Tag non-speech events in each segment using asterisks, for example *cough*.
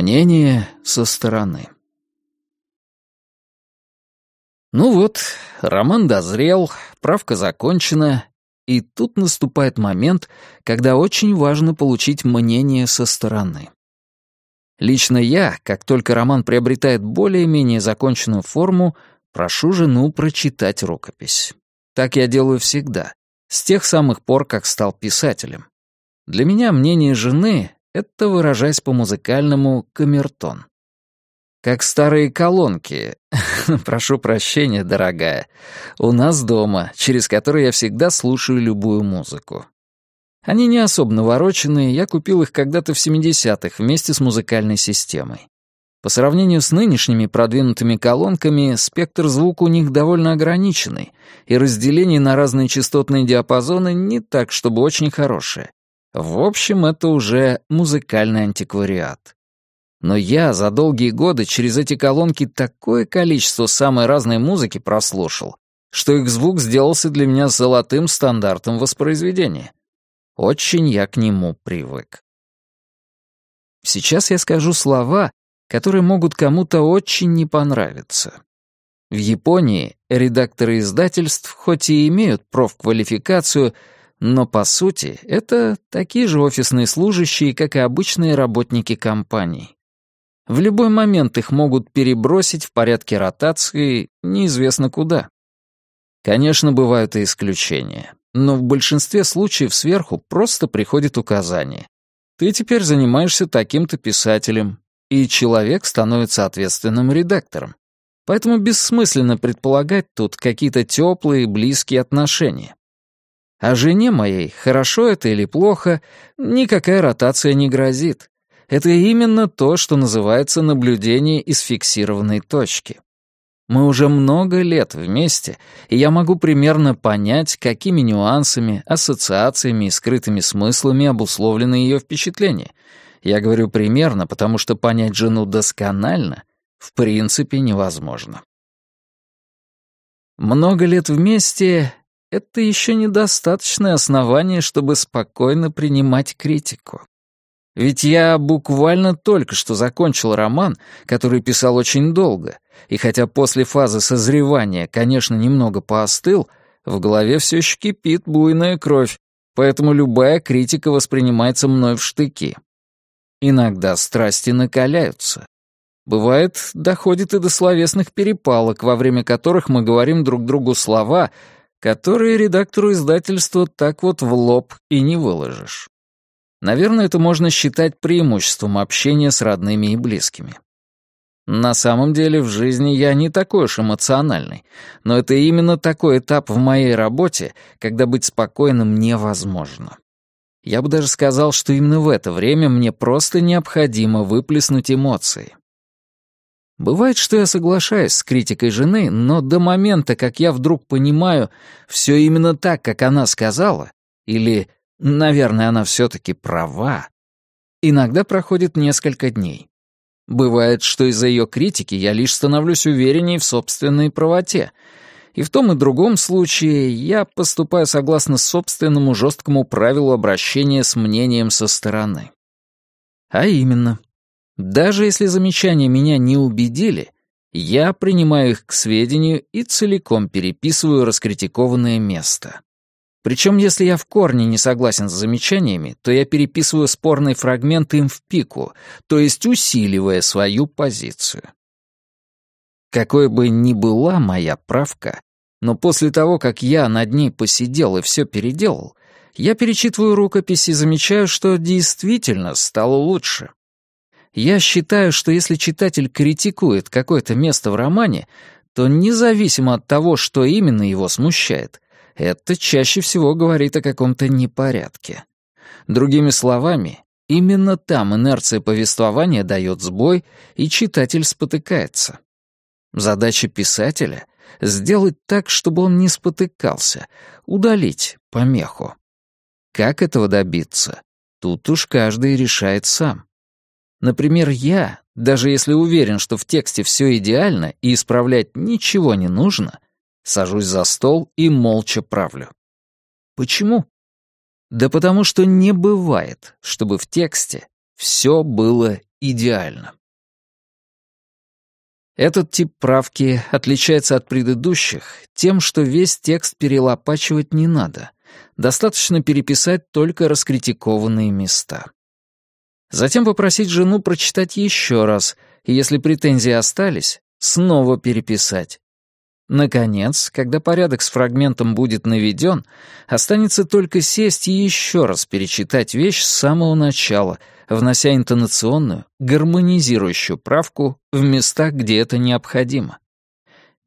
Мнение со стороны. Ну вот, роман дозрел, правка закончена, и тут наступает момент, когда очень важно получить мнение со стороны. Лично я, как только роман приобретает более-менее законченную форму, прошу жену прочитать рукопись. Так я делаю всегда, с тех самых пор, как стал писателем. Для меня мнение жены — это, выражаясь по-музыкальному, камертон. Как старые колонки. *laughs* Прошу прощения, дорогая. У нас дома, через которые я всегда слушаю любую музыку. Они не особо навороченные, я купил их когда-то в 70-х вместе с музыкальной системой. По сравнению с нынешними продвинутыми колонками, спектр звука у них довольно ограниченный, и разделение на разные частотные диапазоны не так, чтобы очень хорошее. В общем, это уже музыкальный антиквариат. Но я за долгие годы через эти колонки такое количество самой разной музыки прослушал, что их звук сделался для меня золотым стандартом воспроизведения. Очень я к нему привык. Сейчас я скажу слова, которые могут кому-то очень не понравиться. В Японии редакторы издательств хоть и имеют профквалификацию, но по сути это такие же офисные служащие, как и обычные работники компаний. В любой момент их могут перебросить в порядке ротации неизвестно куда. Конечно, бывают и исключения, но в большинстве случаев сверху просто приходит указание. Ты теперь занимаешься таким-то писателем, и человек становится ответственным редактором. Поэтому бессмысленно предполагать тут какие-то теплые, близкие отношения. А жене моей, хорошо это или плохо, никакая ротация не грозит. Это именно то, что называется наблюдение из фиксированной точки. Мы уже много лет вместе, и я могу примерно понять, какими нюансами, ассоциациями и скрытыми смыслами обусловлены ее впечатления. Я говорю примерно, потому что понять жену досконально в принципе невозможно. Много лет вместе — это еще недостаточное основание, чтобы спокойно принимать критику. Ведь я буквально только что закончил роман, который писал очень долго, и хотя после фазы созревания, конечно, немного поостыл, в голове все еще кипит буйная кровь, поэтому любая критика воспринимается мной в штыки. Иногда страсти накаляются. Бывает, доходит и до словесных перепалок, во время которых мы говорим друг другу слова, которые редактору издательства так вот в лоб и не выложишь. Наверное, это можно считать преимуществом общения с родными и близкими. На самом деле в жизни я не такой уж эмоциональный, но это именно такой этап в моей работе, когда быть спокойным невозможно. Я бы даже сказал, что именно в это время мне просто необходимо выплеснуть эмоции. Бывает, что я соглашаюсь с критикой жены, но до момента, как я вдруг понимаю все именно так, как она сказала, или Наверное, она все-таки права. Иногда проходит несколько дней. Бывает, что из-за ее критики я лишь становлюсь увереннее в собственной правоте. И в том и другом случае я поступаю согласно собственному жесткому правилу обращения с мнением со стороны. А именно, даже если замечания меня не убедили, я принимаю их к сведению и целиком переписываю раскритикованное место. Причем, если я в корне не согласен с замечаниями, то я переписываю спорный фрагмент им в пику, то есть усиливая свою позицию. Какой бы ни была моя правка, но после того, как я над ней посидел и все переделал, я перечитываю рукопись и замечаю, что действительно стало лучше. Я считаю, что если читатель критикует какое-то место в романе, то независимо от того, что именно его смущает — это чаще всего говорит о каком-то непорядке. Другими словами, именно там инерция повествования дает сбой, и читатель спотыкается. Задача писателя — сделать так, чтобы он не спотыкался, удалить помеху. Как этого добиться? Тут уж каждый решает сам. Например, я, даже если уверен, что в тексте все идеально и исправлять ничего не нужно — Сажусь за стол и молча правлю. Почему? Да потому что не бывает, чтобы в тексте все было идеально. Этот тип правки отличается от предыдущих тем, что весь текст перелопачивать не надо. Достаточно переписать только раскритикованные места. Затем попросить жену прочитать еще раз, и если претензии остались, снова переписать. Наконец, когда порядок с фрагментом будет наведен, останется только сесть и еще раз перечитать вещь с самого начала, внося интонационную, гармонизирующую правку в местах, где это необходимо.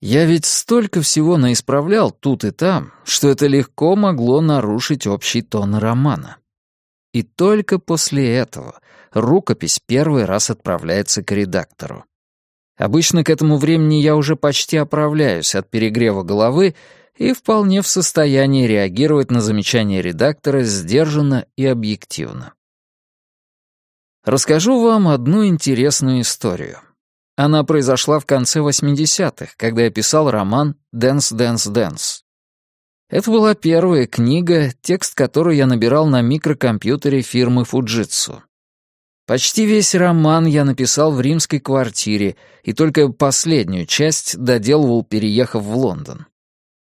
Я ведь столько всего наисправлял тут и там, что это легко могло нарушить общий тон романа. И только после этого рукопись первый раз отправляется к редактору. Обычно к этому времени я уже почти оправляюсь от перегрева головы и вполне в состоянии реагировать на замечания редактора сдержанно и объективно. Расскажу вам одну интересную историю. Она произошла в конце 80-х, когда я писал роман «Дэнс, дэнс, дэнс». Это была первая книга, текст которой я набирал на микрокомпьютере фирмы Fujitsu. Почти весь роман я написал в римской квартире, и только последнюю часть доделывал, переехав в Лондон.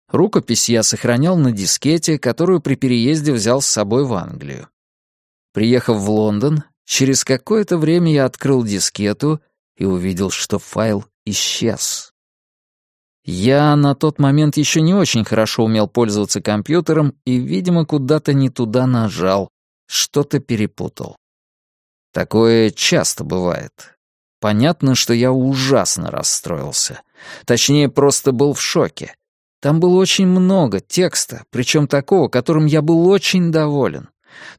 Рукопись я сохранял на дискете, которую при переезде взял с собой в Англию. Приехав в Лондон, через какое-то время я открыл дискету и увидел, что файл исчез. Я на тот момент еще не очень хорошо умел пользоваться компьютером и, видимо, куда-то не туда нажал, что-то перепутал. Такое часто бывает. Понятно, что я ужасно расстроился. Точнее, просто был в шоке. Там было очень много текста, причем такого, которым я был очень доволен.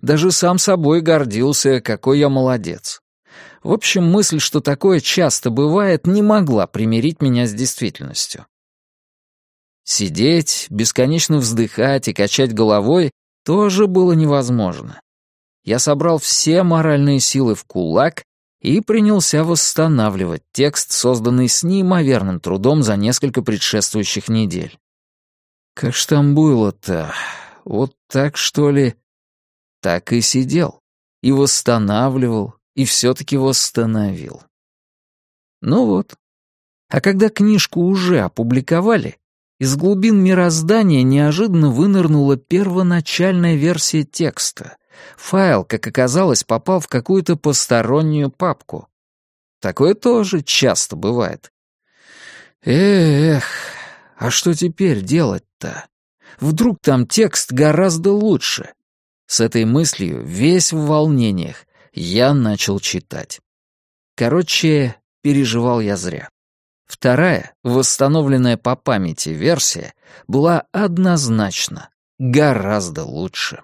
Даже сам собой гордился, какой я молодец. В общем, мысль, что такое часто бывает, не могла примирить меня с действительностью. Сидеть, бесконечно вздыхать и качать головой тоже было невозможно я собрал все моральные силы в кулак и принялся восстанавливать текст, созданный с неимоверным трудом за несколько предшествующих недель. Как ж там было-то? Вот так, что ли? Так и сидел. И восстанавливал, и все-таки восстановил. Ну вот. А когда книжку уже опубликовали, из глубин мироздания неожиданно вынырнула первоначальная версия текста — Файл, как оказалось, попал в какую-то постороннюю папку. Такое тоже часто бывает. Эх, а что теперь делать-то? Вдруг там текст гораздо лучше? С этой мыслью, весь в волнениях, я начал читать. Короче, переживал я зря. Вторая, восстановленная по памяти версия, была однозначно гораздо лучше.